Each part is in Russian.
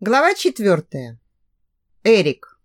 Глава четвертая. Эрик.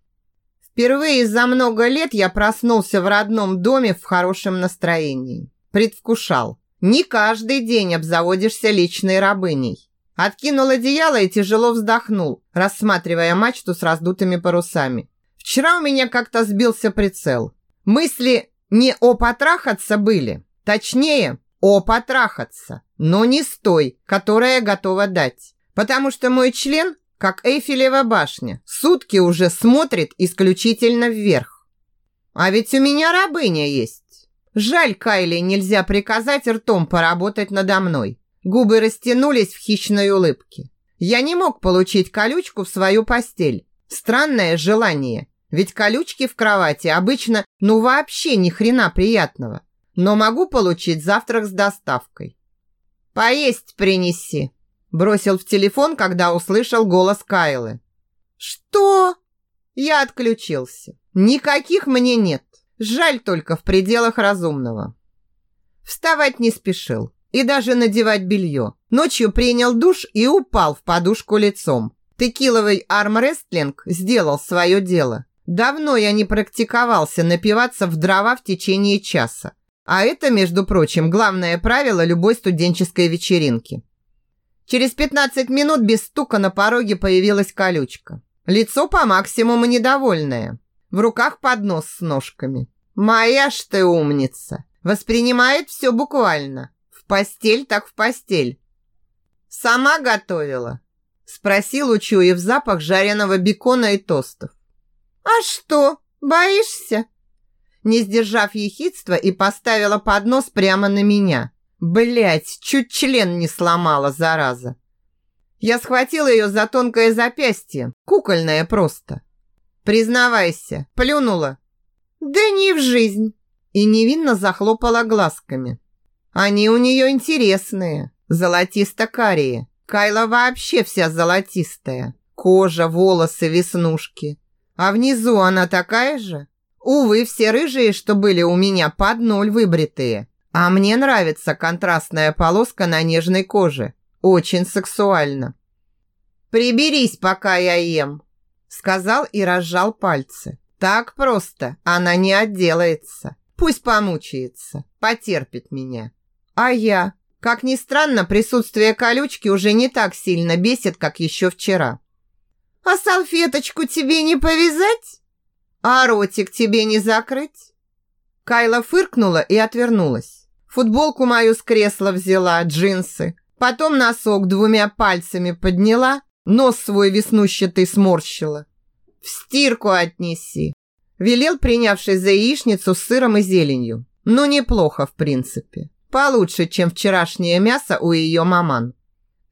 Впервые за много лет я проснулся в родном доме в хорошем настроении. Предвкушал. Не каждый день обзаводишься личной рабыней. Откинул одеяло и тяжело вздохнул, рассматривая мачту с раздутыми парусами. Вчера у меня как-то сбился прицел. Мысли не о потрахаться были. Точнее, о потрахаться, но не с той, которая готова дать. Потому что мой член как Эйфелева башня, сутки уже смотрит исключительно вверх. А ведь у меня рабыня есть. Жаль, Кайли нельзя приказать ртом поработать надо мной. Губы растянулись в хищной улыбке. Я не мог получить колючку в свою постель. Странное желание, ведь колючки в кровати обычно ну вообще ни хрена приятного. Но могу получить завтрак с доставкой. «Поесть принеси», Бросил в телефон, когда услышал голос Кайлы. «Что?» Я отключился. Никаких мне нет. Жаль только в пределах разумного. Вставать не спешил и даже надевать белье. Ночью принял душ и упал в подушку лицом. Текиловый армрестлинг сделал свое дело. Давно я не практиковался напиваться в дрова в течение часа. А это, между прочим, главное правило любой студенческой вечеринки. Через 15 минут без стука на пороге появилась колючка. Лицо по максимуму недовольное. В руках поднос с ножками. «Моя ж ты умница!» Воспринимает все буквально. В постель так в постель. «Сама готовила?» Спросил, учуяв запах жареного бекона и тостов. «А что, боишься?» Не сдержав ехидства и поставила поднос прямо на меня. Блять, чуть член не сломала, зараза. Я схватила ее за тонкое запястье, кукольное просто. Признавайся, плюнула. Да не в жизнь. И невинно захлопала глазками. Они у нее интересные, золотисто-карие. Кайла вообще вся золотистая. Кожа, волосы, веснушки. А внизу она такая же? Увы, все рыжие, что были у меня, под ноль выбритые. А мне нравится контрастная полоска на нежной коже. Очень сексуально. «Приберись, пока я ем», – сказал и разжал пальцы. «Так просто она не отделается. Пусть помучается, потерпит меня. А я? Как ни странно, присутствие колючки уже не так сильно бесит, как еще вчера. А салфеточку тебе не повязать? А ротик тебе не закрыть? Кайла фыркнула и отвернулась. Футболку мою с кресла взяла, джинсы. Потом носок двумя пальцами подняла, нос свой веснущатый сморщила. В стирку отнеси. Велел, принявший за яичницу с сыром и зеленью. Ну, неплохо, в принципе. Получше, чем вчерашнее мясо у ее маман.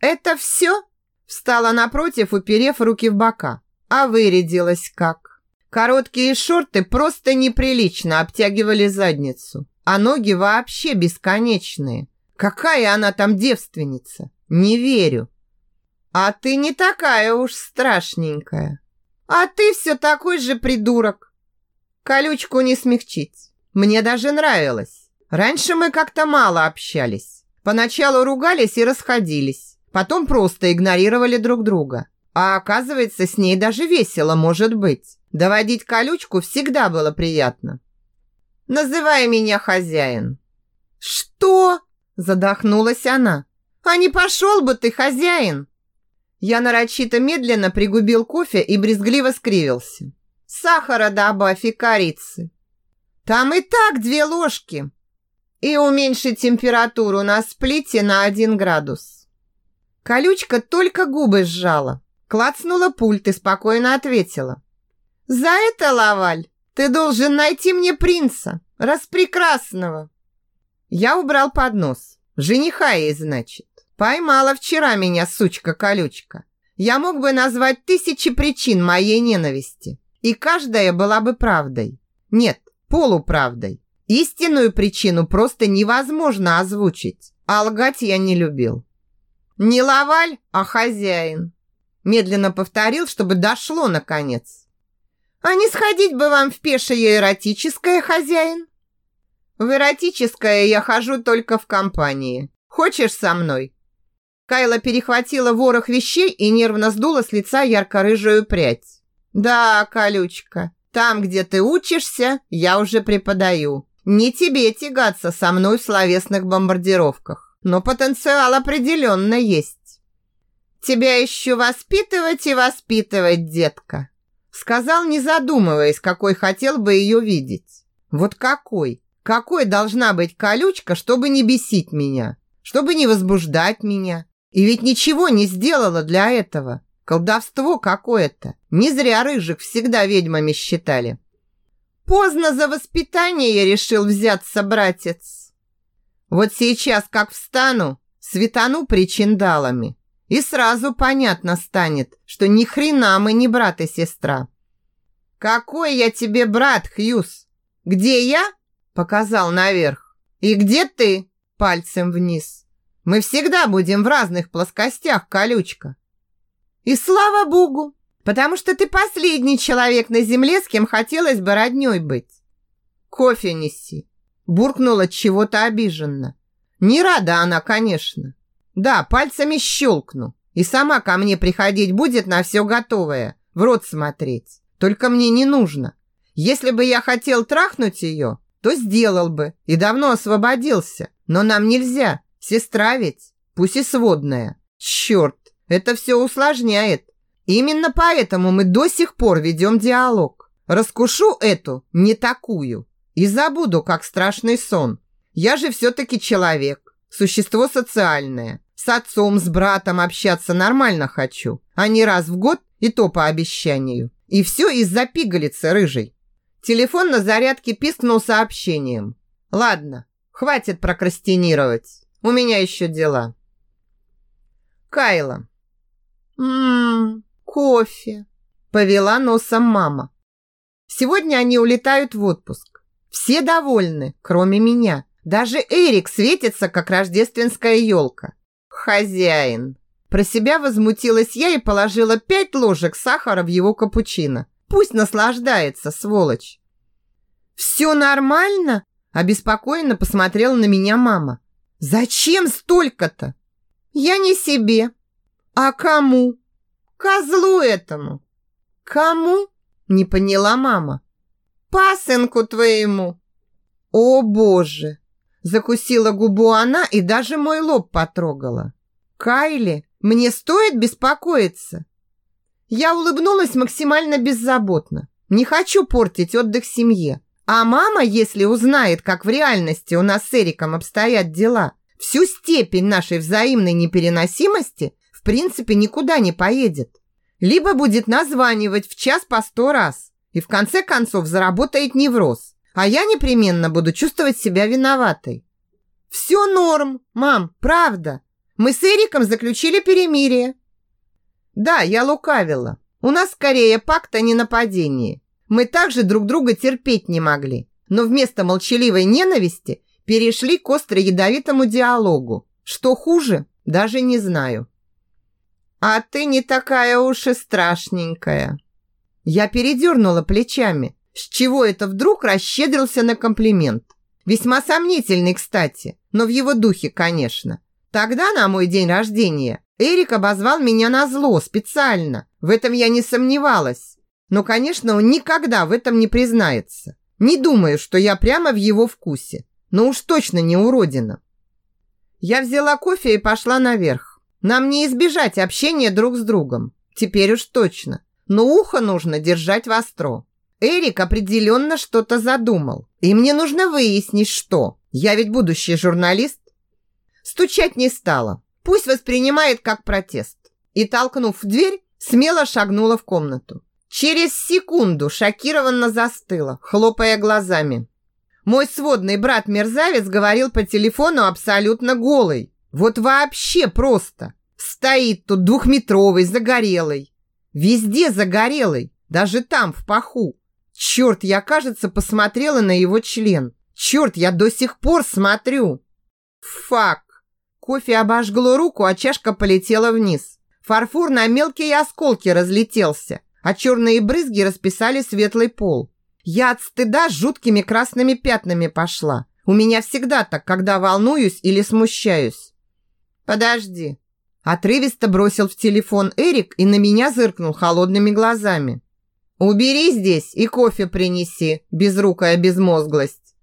Это все? Встала напротив, уперев руки в бока. А вырядилась как? Короткие шорты просто неприлично обтягивали задницу. А ноги вообще бесконечные. Какая она там девственница? Не верю. А ты не такая уж страшненькая. А ты все такой же придурок. Колючку не смягчить. Мне даже нравилось. Раньше мы как-то мало общались. Поначалу ругались и расходились. Потом просто игнорировали друг друга. А оказывается, с ней даже весело может быть. Доводить колючку всегда было приятно. Называй меня хозяин». «Что?» – задохнулась она. «А не пошел бы ты, хозяин!» Я нарочито медленно пригубил кофе и брезгливо скривился. «Сахара добавь и корицы». «Там и так две ложки!» «И уменьши температуру на сплите на один градус». Колючка только губы сжала, клацнула пульт и спокойно ответила. «За это, Лаваль, ты должен найти мне принца, распрекрасного. Я убрал поднос. Жениха ей, значит. Поймала вчера меня сучка-колючка. Я мог бы назвать тысячи причин моей ненависти. И каждая была бы правдой. Нет, полуправдой. Истинную причину просто невозможно озвучить. А лгать я не любил. Не лаваль, а хозяин. Медленно повторил, чтобы дошло наконец. А не сходить бы вам в пешее эротическое, хозяин? В эротическое я хожу только в компании. Хочешь со мной? Кайла перехватила ворох вещей и нервно сдула с лица ярко-рыжую прядь. «Да, колючка, там, где ты учишься, я уже преподаю. Не тебе тягаться со мной в словесных бомбардировках, но потенциал определенно есть. Тебя еще воспитывать и воспитывать, детка. Сказал, не задумываясь, какой хотел бы ее видеть. Вот какой? Какой должна быть колючка, чтобы не бесить меня? Чтобы не возбуждать меня? И ведь ничего не сделала для этого. Колдовство какое-то. Не зря рыжих всегда ведьмами считали. Поздно за воспитание я решил взяться, братец. Вот сейчас, как встану, светану причиндалами, и сразу понятно станет, что ни хрена мы не брат и сестра. Какой я тебе брат, Хьюз? Где я? Показал наверх. И где ты? Пальцем вниз. Мы всегда будем в разных плоскостях, колючка. И слава богу, Потому что ты последний человек на земле, с кем хотелось бы роднёй быть. Кофе неси. Буркнула чего-то обиженно. Не рада она, конечно. Да, пальцами щелкну. И сама ко мне приходить будет на все готовое. В рот смотреть. Только мне не нужно. Если бы я хотел трахнуть ее, то сделал бы. И давно освободился. Но нам нельзя. Сестра ведь. Пусть и сводная. Черт, это все усложняет. Именно поэтому мы до сих пор ведем диалог. Раскушу эту, не такую, и забуду, как страшный сон. Я же все-таки человек, существо социальное. С отцом, с братом общаться нормально хочу, а не раз в год и то по обещанию. И все из-за пигалицы рыжей. Телефон на зарядке пискнул сообщением. Ладно, хватит прокрастинировать. У меня еще дела. Кайла. Ммм, кофе!» Повела носом мама. Сегодня они улетают в отпуск. Все довольны, кроме меня. Даже Эрик светится, как рождественская елка. Хозяин. Про себя возмутилась я и положила пять ложек сахара в его капучино. Пусть наслаждается, сволочь. «Все нормально?» Обеспокоенно посмотрела на меня мама. «Зачем столько-то?» «Я не себе». «А кому?» Козлу этому. Кому? Не поняла мама. Пасынку твоему. О, боже! Закусила губу она и даже мой лоб потрогала. Кайли, мне стоит беспокоиться? Я улыбнулась максимально беззаботно. Не хочу портить отдых семье. А мама, если узнает, как в реальности у нас с Эриком обстоят дела, всю степень нашей взаимной непереносимости в принципе никуда не поедет. Либо будет названивать в час по сто раз и в конце концов заработает невроз, а я непременно буду чувствовать себя виноватой. Все норм, мам, правда. Мы с Эриком заключили перемирие. Да, я лукавила. У нас скорее пакт о ненападении. Мы также друг друга терпеть не могли, но вместо молчаливой ненависти перешли к остро-ядовитому диалогу. Что хуже, даже не знаю. «А ты не такая уж и страшненькая». Я передернула плечами. С чего это вдруг расщедрился на комплимент? Весьма сомнительный, кстати, но в его духе, конечно. Тогда, на мой день рождения, Эрик обозвал меня на зло специально. В этом я не сомневалась. Но, конечно, он никогда в этом не признается. Не думаю, что я прямо в его вкусе. Но уж точно не уродина. Я взяла кофе и пошла наверх. Нам не избежать общения друг с другом. Теперь уж точно. Но ухо нужно держать востро. Эрик определенно что-то задумал. И мне нужно выяснить, что. Я ведь будущий журналист. Стучать не стала. Пусть воспринимает как протест. И, толкнув дверь, смело шагнула в комнату. Через секунду шокированно застыла, хлопая глазами. Мой сводный брат-мерзавец говорил по телефону абсолютно голый. Вот вообще просто. Стоит тут двухметровый, загорелый. Везде загорелый, даже там, в паху. Черт, я, кажется, посмотрела на его член. Черт, я до сих пор смотрю. Фак. Кофе обожгло руку, а чашка полетела вниз. Фарфор на мелкие осколки разлетелся, а черные брызги расписали светлый пол. Я от стыда жуткими красными пятнами пошла. У меня всегда так, когда волнуюсь или смущаюсь. «Подожди». Отрывисто бросил в телефон Эрик и на меня зыркнул холодными глазами. «Убери здесь и кофе принеси, безрукая безмозглость».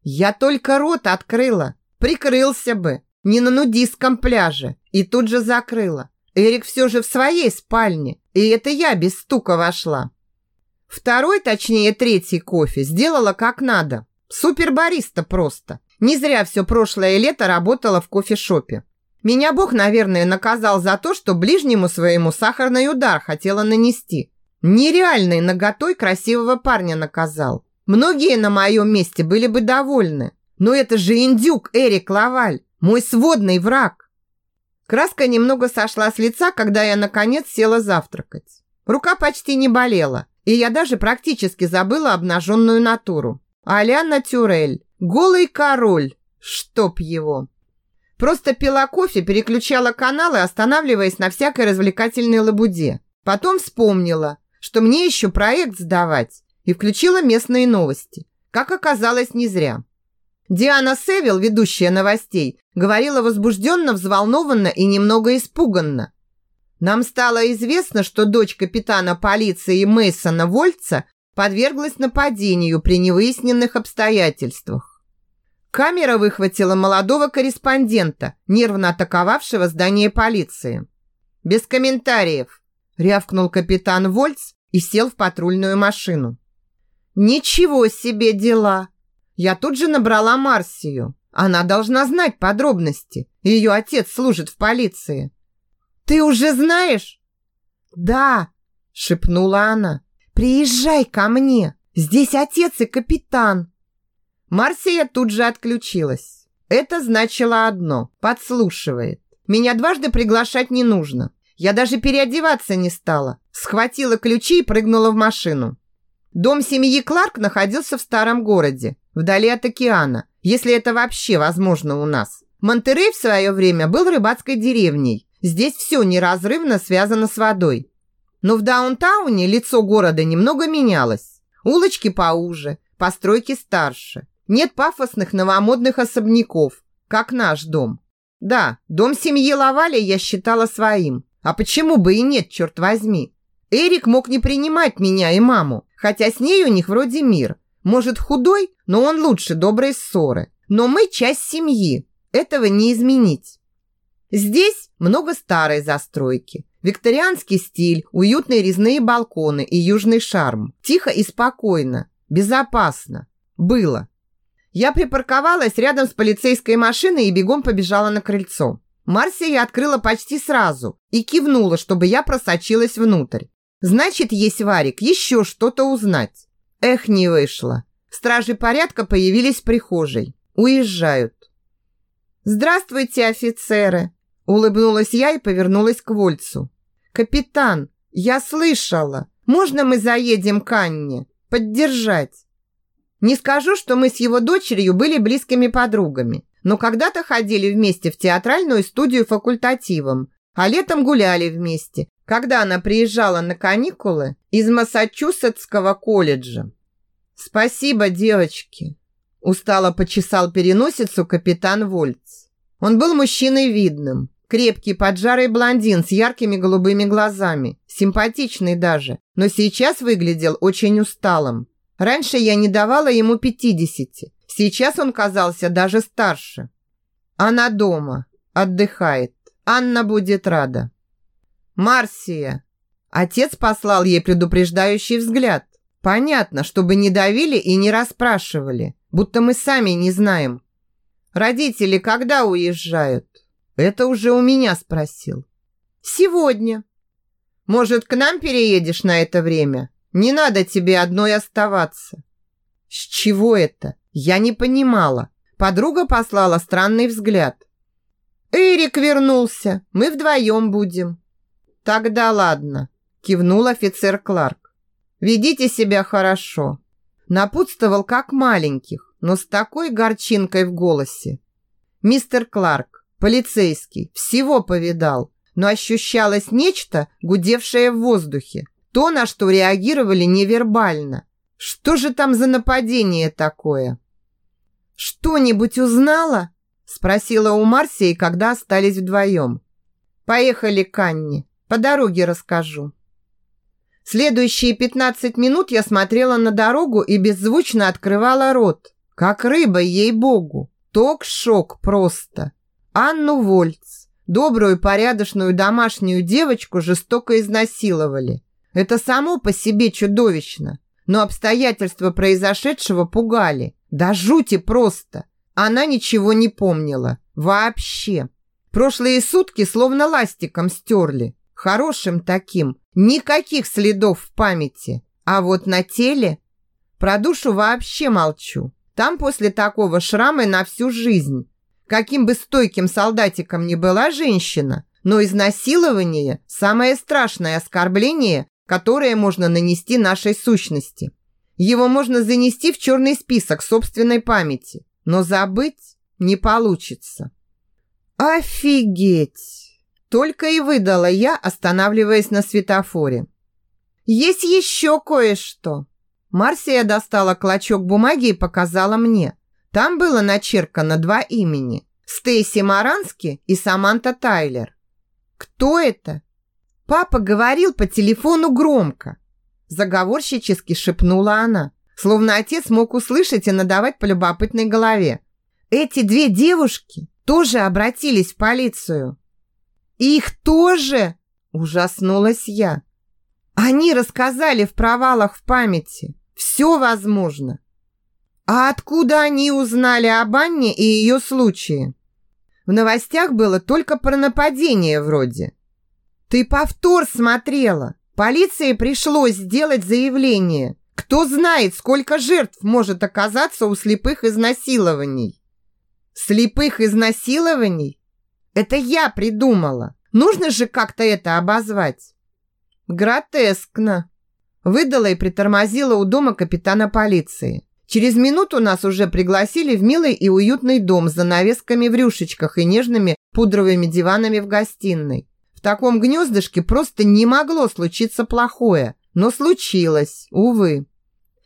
Я только рот открыла, прикрылся бы, не на нудистском пляже, и тут же закрыла. Эрик все же в своей спальне, и это я без стука вошла. Второй, точнее третий кофе сделала как надо. Супербариста просто. Не зря все прошлое лето работала в кофешопе. Меня Бог, наверное, наказал за то, что ближнему своему сахарный удар хотела нанести. Нереальной наготой красивого парня наказал. Многие на моем месте были бы довольны. Но это же индюк Эрик Лаваль, мой сводный враг. Краска немного сошла с лица, когда я, наконец, села завтракать. Рука почти не болела, и я даже практически забыла обнаженную натуру. Аляна Тюрель, голый король, чтоб его. Просто пила кофе, переключала каналы, останавливаясь на всякой развлекательной лабуде. Потом вспомнила, что мне еще проект сдавать, и включила местные новости. Как оказалось, не зря. Диана Севил, ведущая новостей, говорила возбужденно, взволнованно и немного испуганно. Нам стало известно, что дочь капитана полиции Мейсона Вольца подверглась нападению при невыясненных обстоятельствах. Камера выхватила молодого корреспондента, нервно атаковавшего здание полиции. «Без комментариев», – рявкнул капитан Вольц и сел в патрульную машину. «Ничего себе дела!» Я тут же набрала Марсию. Она должна знать подробности. Ее отец служит в полиции. «Ты уже знаешь?» «Да», – шепнула она. «Приезжай ко мне. Здесь отец и капитан». Марсия тут же отключилась. Это значило одно – подслушивает. Меня дважды приглашать не нужно. Я даже переодеваться не стала. Схватила ключи и прыгнула в машину. Дом семьи Кларк находился в старом городе, вдали от океана, если это вообще возможно у нас. Монтерей в свое время был рыбацкой деревней. Здесь все неразрывно связано с водой. Но в даунтауне лицо города немного менялось. Улочки поуже, постройки старше. Нет пафосных новомодных особняков, как наш дом. Да, дом семьи Лавали я считала своим. А почему бы и нет, черт возьми? Эрик мог не принимать меня и маму, хотя с ней у них вроде мир. Может, худой, но он лучше доброй ссоры. Но мы часть семьи. Этого не изменить. Здесь много старой застройки. Викторианский стиль, уютные резные балконы и южный шарм. Тихо и спокойно. Безопасно. Было. Я припарковалась рядом с полицейской машиной и бегом побежала на крыльцо. Марсия открыла почти сразу и кивнула, чтобы я просочилась внутрь. Значит, есть Варик, еще что-то узнать. Эх, не вышло. Стражи порядка появились в прихожей. Уезжают. «Здравствуйте, офицеры!» Улыбнулась я и повернулась к Вольцу. «Капитан, я слышала. Можно мы заедем к Анне? Поддержать?» Не скажу, что мы с его дочерью были близкими подругами, но когда-то ходили вместе в театральную студию факультативом, а летом гуляли вместе, когда она приезжала на каникулы из Массачусетского колледжа. «Спасибо, девочки!» Устало почесал переносицу капитан Вольц. Он был мужчиной видным, крепкий поджарый блондин с яркими голубыми глазами, симпатичный даже, но сейчас выглядел очень усталым. Раньше я не давала ему пятидесяти, сейчас он казался даже старше. Она дома, отдыхает. Анна будет рада. Марсия. Отец послал ей предупреждающий взгляд. Понятно, чтобы не давили и не расспрашивали, будто мы сами не знаем. Родители когда уезжают? Это уже у меня спросил. Сегодня. Может, к нам переедешь на это время? Не надо тебе одной оставаться. С чего это? Я не понимала. Подруга послала странный взгляд. Эрик вернулся. Мы вдвоем будем. Тогда ладно, кивнул офицер Кларк. Ведите себя хорошо. Напутствовал как маленьких, но с такой горчинкой в голосе. Мистер Кларк, полицейский, всего повидал, но ощущалось нечто, гудевшее в воздухе. То, на что реагировали невербально. Что же там за нападение такое? Что-нибудь узнала? Спросила у Марсии, когда остались вдвоем. Поехали к Анне. По дороге расскажу. Следующие 15 минут я смотрела на дорогу и беззвучно открывала рот. Как рыба, ей-богу. Ток-шок просто. Анну Вольц, добрую, порядочную домашнюю девочку, жестоко изнасиловали. Это само по себе чудовищно. Но обстоятельства произошедшего пугали. Да жути просто. Она ничего не помнила. Вообще. Прошлые сутки словно ластиком стерли. Хорошим таким. Никаких следов в памяти. А вот на теле... Про душу вообще молчу. Там после такого шрамы на всю жизнь. Каким бы стойким солдатиком ни была женщина, но изнасилование – самое страшное оскорбление, которое можно нанести нашей сущности. Его можно занести в черный список собственной памяти, но забыть не получится. Офигеть! Только и выдала я, останавливаясь на светофоре. Есть еще кое-что. Марсия достала клочок бумаги и показала мне. Там было начеркано два имени. Стейси Марански и Саманта Тайлер. Кто это? Папа говорил по телефону громко. Заговорщически шепнула она, словно отец мог услышать и надавать по любопытной голове. Эти две девушки тоже обратились в полицию. Их тоже? Ужаснулась я. Они рассказали в провалах в памяти. Все возможно. А откуда они узнали об Анне и ее случае? В новостях было только про нападение вроде. Ты повтор смотрела. Полиции пришлось сделать заявление. Кто знает, сколько жертв может оказаться у слепых изнасилований. Слепых изнасилований? Это я придумала. Нужно же как-то это обозвать. Гротескно. Выдала и притормозила у дома капитана полиции. Через минуту нас уже пригласили в милый и уютный дом с занавесками в рюшечках и нежными пудровыми диванами в гостиной. В таком гнездышке просто не могло случиться плохое, но случилось, увы.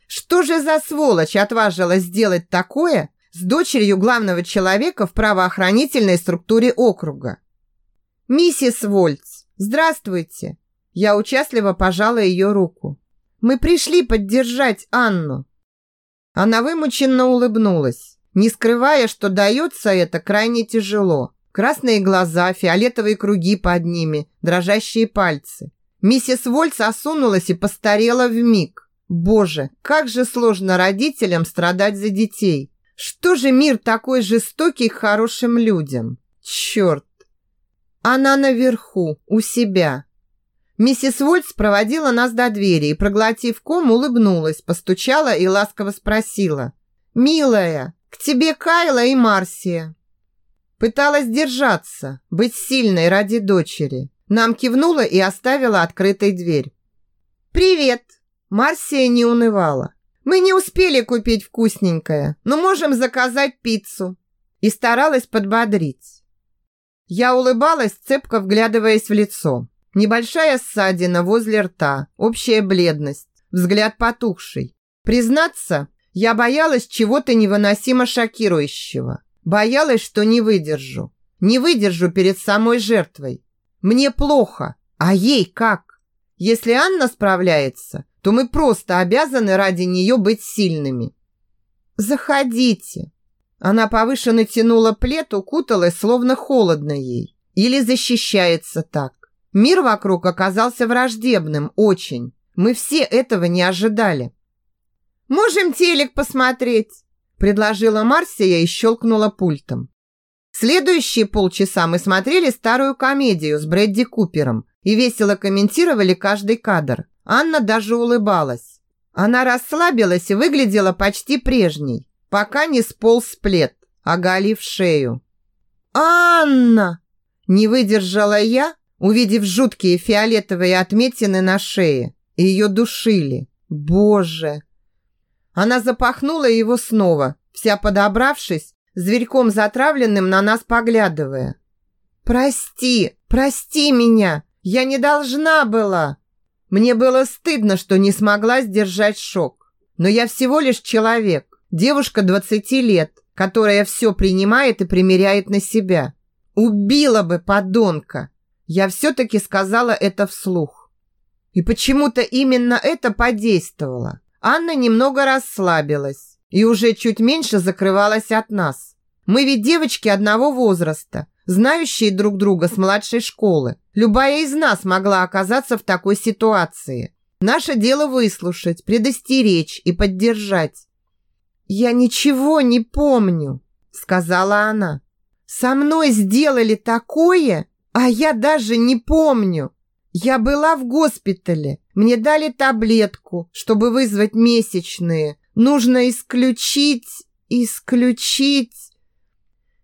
Что же за сволочь отважилась сделать такое с дочерью главного человека в правоохранительной структуре округа? «Миссис Вольц, здравствуйте!» Я участливо пожала ее руку. «Мы пришли поддержать Анну». Она вымученно улыбнулась, не скрывая, что дается это крайне тяжело. Красные глаза, фиолетовые круги под ними, дрожащие пальцы. Миссис Вольц осунулась и постарела в миг. Боже, как же сложно родителям страдать за детей. Что же мир такой жестокий к хорошим людям? Черт! Она наверху, у себя. Миссис Вольц проводила нас до двери и, проглотив ком, улыбнулась, постучала и ласково спросила. «Милая, к тебе Кайла и Марсия». Пыталась держаться, быть сильной ради дочери. Нам кивнула и оставила открытой дверь. «Привет!» Марсия не унывала. «Мы не успели купить вкусненькое, но можем заказать пиццу». И старалась подбодрить. Я улыбалась, цепко вглядываясь в лицо. Небольшая ссадина возле рта, общая бледность, взгляд потухший. Признаться, я боялась чего-то невыносимо шокирующего. Боялась, что не выдержу. Не выдержу перед самой жертвой. Мне плохо, а ей как? Если Анна справляется, то мы просто обязаны ради нее быть сильными. Заходите. Она повыше натянула плед, укуталась, словно холодно ей. Или защищается так. Мир вокруг оказался враждебным, очень. Мы все этого не ожидали. «Можем телек посмотреть», – предложила Марсия и щелкнула пультом. Следующие полчаса мы смотрели старую комедию с Брэдди Купером и весело комментировали каждый кадр. Анна даже улыбалась. Она расслабилась и выглядела почти прежней, пока не сполз плед, оголив шею. «Анна!» Не выдержала я увидев жуткие фиолетовые отметины на шее. Ее душили. Боже! Она запахнула его снова, вся подобравшись, зверьком затравленным на нас поглядывая. «Прости, прости меня! Я не должна была!» Мне было стыдно, что не смогла сдержать шок. Но я всего лишь человек, девушка 20 лет, которая все принимает и примеряет на себя. Убила бы подонка! Я все-таки сказала это вслух. И почему-то именно это подействовало. Анна немного расслабилась и уже чуть меньше закрывалась от нас. Мы ведь девочки одного возраста, знающие друг друга с младшей школы. Любая из нас могла оказаться в такой ситуации. Наше дело выслушать, предостеречь и поддержать. «Я ничего не помню», — сказала она. «Со мной сделали такое, а я даже не помню. Я была в госпитале, мне дали таблетку, чтобы вызвать месячные. Нужно исключить, исключить...»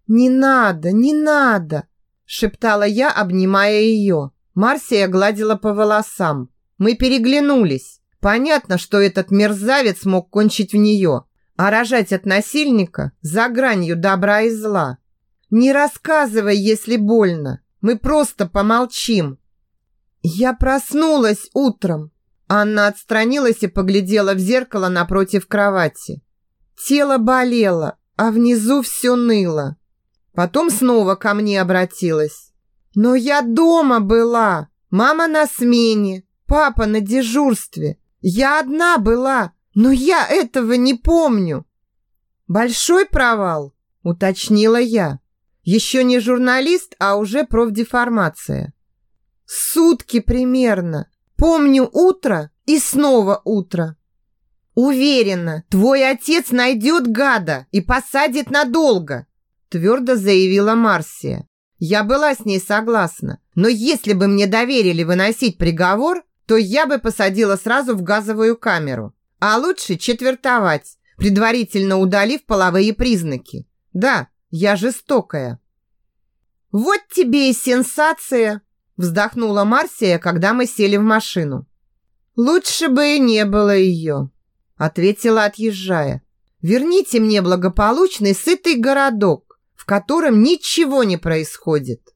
«Не надо, не надо!» шептала я, обнимая ее. Марсия гладила по волосам. Мы переглянулись. Понятно, что этот мерзавец мог кончить в нее, а рожать от насильника за гранью добра и зла. Не рассказывай, если больно. Мы просто помолчим. Я проснулась утром. Анна отстранилась и поглядела в зеркало напротив кровати. Тело болело, а внизу все ныло. Потом снова ко мне обратилась. Но я дома была. Мама на смене, папа на дежурстве. Я одна была, но я этого не помню. Большой провал, уточнила я. Еще не журналист, а уже профдеформация. Сутки примерно. Помню утро и снова утро. Уверена, твой отец найдет гада и посадит надолго твердо заявила Марсия. Я была с ней согласна, но если бы мне доверили выносить приговор, то я бы посадила сразу в газовую камеру, а лучше четвертовать, предварительно удалив половые признаки. Да, я жестокая. Вот тебе и сенсация, вздохнула Марсия, когда мы сели в машину. Лучше бы и не было ее, ответила, отъезжая. Верните мне благополучный сытый городок, в котором ничего не происходит.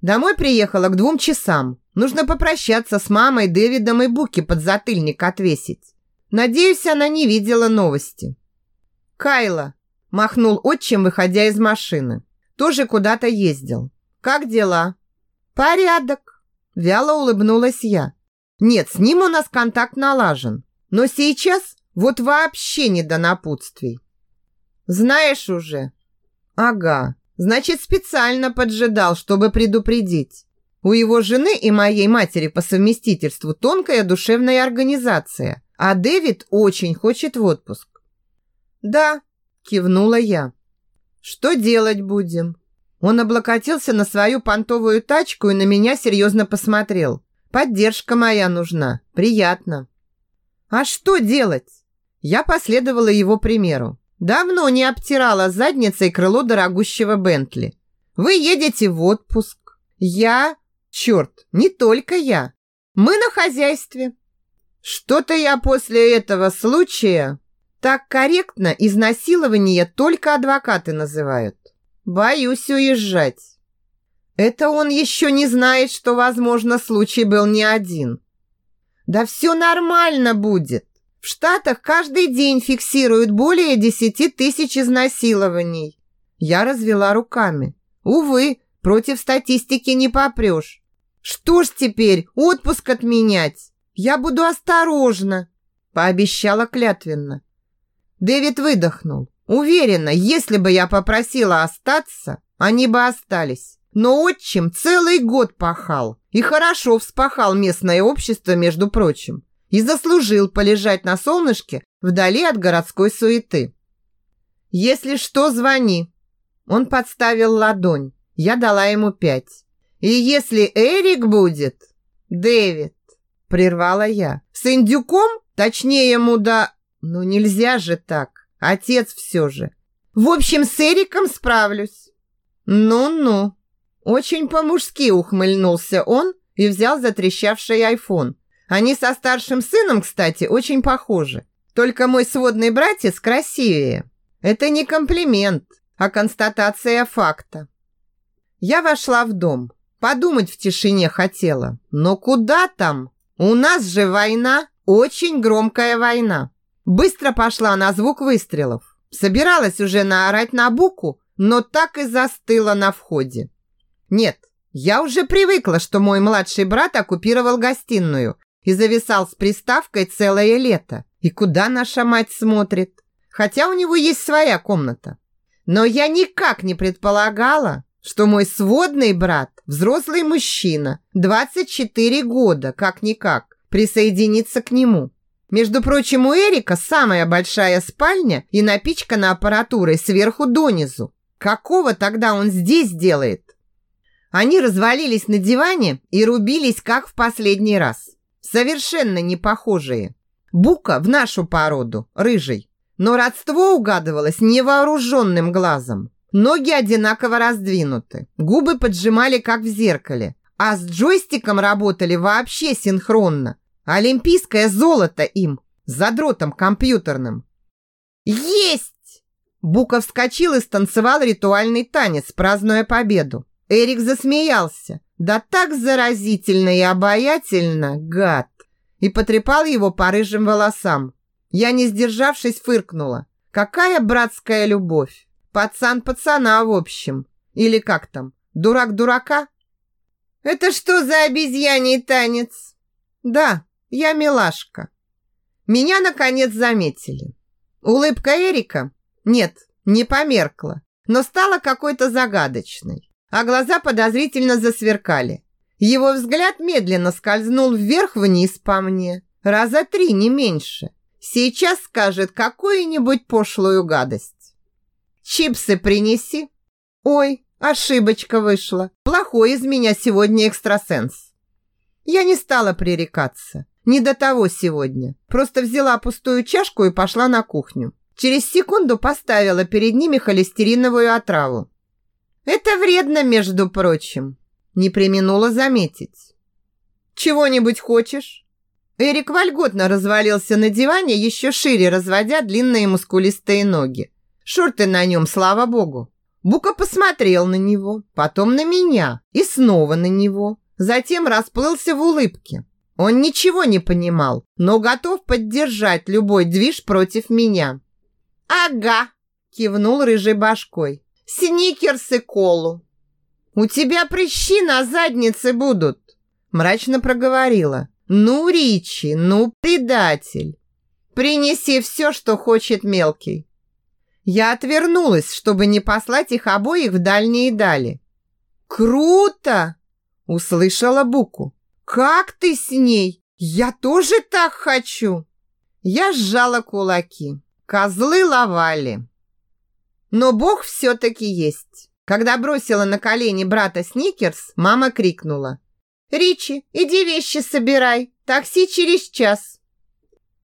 Домой приехала к двум часам. Нужно попрощаться с мамой, Дэвидом и Буки под затыльник отвесить. Надеюсь, она не видела новости. Кайла махнул отчим, выходя из машины. Тоже куда-то ездил. Как дела? Порядок. Вяло улыбнулась я. Нет, с ним у нас контакт налажен. Но сейчас вот вообще не до напутствий. Знаешь уже, Ага, значит, специально поджидал, чтобы предупредить. У его жены и моей матери по совместительству тонкая душевная организация, а Дэвид очень хочет в отпуск. Да, кивнула я. Что делать будем? Он облокотился на свою понтовую тачку и на меня серьезно посмотрел. Поддержка моя нужна. Приятно. А что делать? Я последовала его примеру. Давно не обтирала задницей крыло дорогущего Бентли. Вы едете в отпуск. Я... Черт, не только я. Мы на хозяйстве. Что-то я после этого случая... Так корректно изнасилование только адвокаты называют. Боюсь уезжать. Это он еще не знает, что, возможно, случай был не один. Да все нормально будет. В Штатах каждый день фиксируют более 10 тысяч изнасилований. Я развела руками. Увы, против статистики не попрешь. Что ж теперь, отпуск отменять? Я буду осторожна, пообещала клятвенно. Дэвид выдохнул. Уверена, если бы я попросила остаться, они бы остались. Но отчим целый год пахал. И хорошо вспахал местное общество, между прочим и заслужил полежать на солнышке вдали от городской суеты. «Если что, звони». Он подставил ладонь. Я дала ему пять. «И если Эрик будет...» «Дэвид», — прервала я. «С индюком? Точнее, ему да...» «Ну нельзя же так. Отец все же. В общем, с Эриком справлюсь». «Ну-ну». Очень по-мужски ухмыльнулся он и взял затрещавший айфон. Они со старшим сыном, кстати, очень похожи. Только мой сводный братец красивее. Это не комплимент, а констатация факта. Я вошла в дом. Подумать в тишине хотела. Но куда там? У нас же война, очень громкая война. Быстро пошла на звук выстрелов. Собиралась уже наорать на буку, но так и застыла на входе. Нет, Я уже привыкла, что мой младший брат оккупировал гостиную и зависал с приставкой целое лето. И куда наша мать смотрит? Хотя у него есть своя комната. Но я никак не предполагала, что мой сводный брат, взрослый мужчина, 24 года, как-никак, присоединится к нему. Между прочим, у Эрика самая большая спальня и напичкана аппаратурой сверху донизу. Какого тогда он здесь делает? Они развалились на диване и рубились, как в последний раз. Совершенно не похожие. Бука в нашу породу, рыжий. Но родство угадывалось невооруженным глазом. Ноги одинаково раздвинуты, губы поджимали, как в зеркале, а с джойстиком работали вообще синхронно. Олимпийское золото им, задротом компьютерным. Есть! Бука вскочил и станцевал ритуальный танец, празднуя победу. Эрик засмеялся. Да так заразительно и обаятельно, гад! И потрепал его по рыжим волосам. Я, не сдержавшись, фыркнула. Какая братская любовь! Пацан пацана, в общем. Или как там, дурак дурака? Это что за обезьяний танец? Да, я милашка. Меня, наконец, заметили. Улыбка Эрика? Нет, не померкла, но стала какой-то загадочной, а глаза подозрительно засверкали. Его взгляд медленно скользнул вверх-вниз по мне, раза три, не меньше. Сейчас скажет какую-нибудь пошлую гадость. «Чипсы принеси». «Ой, ошибочка вышла. Плохой из меня сегодня экстрасенс». Я не стала пререкаться. Не до того сегодня. Просто взяла пустую чашку и пошла на кухню. Через секунду поставила перед ними холестериновую отраву. Это вредно, между прочим. Не применула заметить. Чего-нибудь хочешь? Эрик вольготно развалился на диване, еще шире разводя длинные мускулистые ноги. Шорты на нем, слава богу. Бука посмотрел на него, потом на меня и снова на него. Затем расплылся в улыбке. Он ничего не понимал, но готов поддержать любой движ против меня. «Ага», – кивнул рыжей башкой. «Сникерс и колу». «У тебя прыщи на заднице будут», – мрачно проговорила. «Ну, Ричи, ну, предатель! Принеси все, что хочет мелкий». Я отвернулась, чтобы не послать их обоих в дальние дали. «Круто!» – услышала Буку. «Как ты с ней? Я тоже так хочу!» Я сжала кулаки. Козлы ловали. Но Бог все-таки есть. Когда бросила на колени брата Сникерс, мама крикнула. «Ричи, иди вещи собирай, такси через час».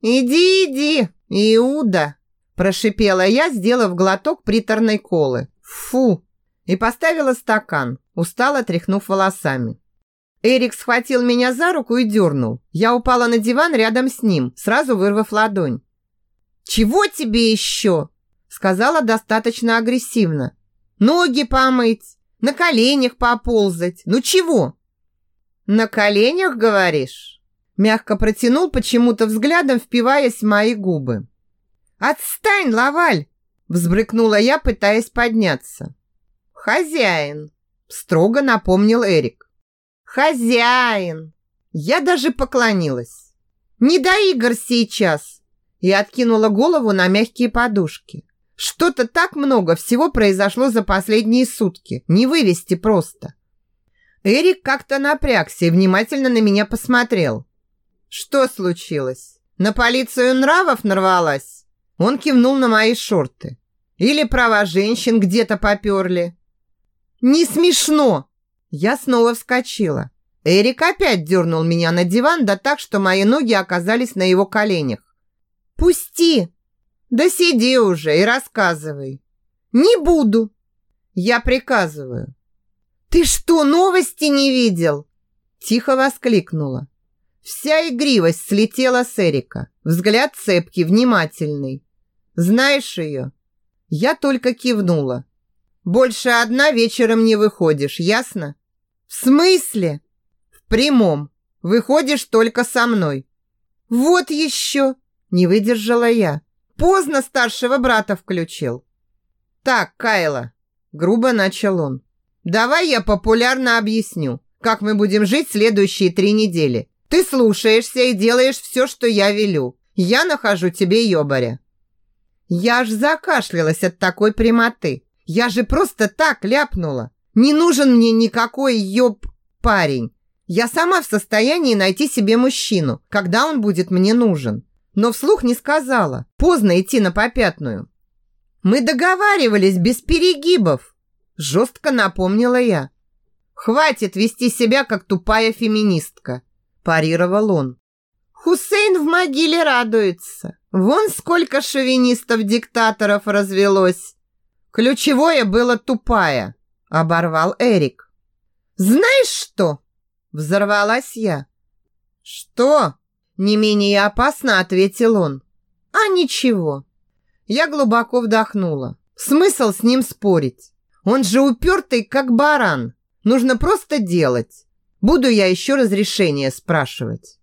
«Иди, иди, Иуда!» Прошипела я, сделав глоток приторной колы. «Фу!» И поставила стакан, устало тряхнув волосами. Эрик схватил меня за руку и дернул. Я упала на диван рядом с ним, сразу вырвав ладонь. «Чего тебе еще?» Сказала достаточно агрессивно. «Ноги помыть, на коленях поползать. Ну чего?» «На коленях, говоришь?» Мягко протянул почему-то взглядом, впиваясь в мои губы. «Отстань, Лаваль!» Взбрыкнула я, пытаясь подняться. «Хозяин!» Строго напомнил Эрик. «Хозяин!» Я даже поклонилась. «Не до игр сейчас!» И откинула голову на мягкие подушки. Что-то так много всего произошло за последние сутки. Не вывести просто. Эрик как-то напрягся и внимательно на меня посмотрел. «Что случилось? На полицию нравов нарвалась?» Он кивнул на мои шорты. «Или права женщин где-то поперли?» «Не смешно!» Я снова вскочила. Эрик опять дернул меня на диван, да так, что мои ноги оказались на его коленях. «Пусти!» «Да сиди уже и рассказывай!» «Не буду!» «Я приказываю!» «Ты что, новости не видел?» Тихо воскликнула. Вся игривость слетела с Эрика. Взгляд цепкий, внимательный. «Знаешь ее?» Я только кивнула. «Больше одна вечером не выходишь, ясно?» «В смысле?» «В прямом. Выходишь только со мной». «Вот еще!» Не выдержала я. «Поздно старшего брата включил». «Так, Кайла!» Грубо начал он. Давай я популярно объясню, как мы будем жить следующие три недели. Ты слушаешься и делаешь все, что я велю. Я нахожу тебе ёбаря. Я аж закашлялась от такой прямоты. Я же просто так ляпнула. Не нужен мне никакой ёб парень. Я сама в состоянии найти себе мужчину, когда он будет мне нужен. Но вслух не сказала. Поздно идти на попятную. Мы договаривались без перегибов. Жестко напомнила я. Хватит вести себя, как тупая феминистка. Парировал он. Хусейн в могиле радуется. Вон сколько шовинистов-диктаторов развелось. Ключевое было тупая, оборвал Эрик. Знаешь что? Взорвалась я. Что? Не менее опасно, ответил он. А ничего. Я глубоко вдохнула. Смысл с ним спорить? Он же упертый, как баран. Нужно просто делать. Буду я еще разрешение спрашивать.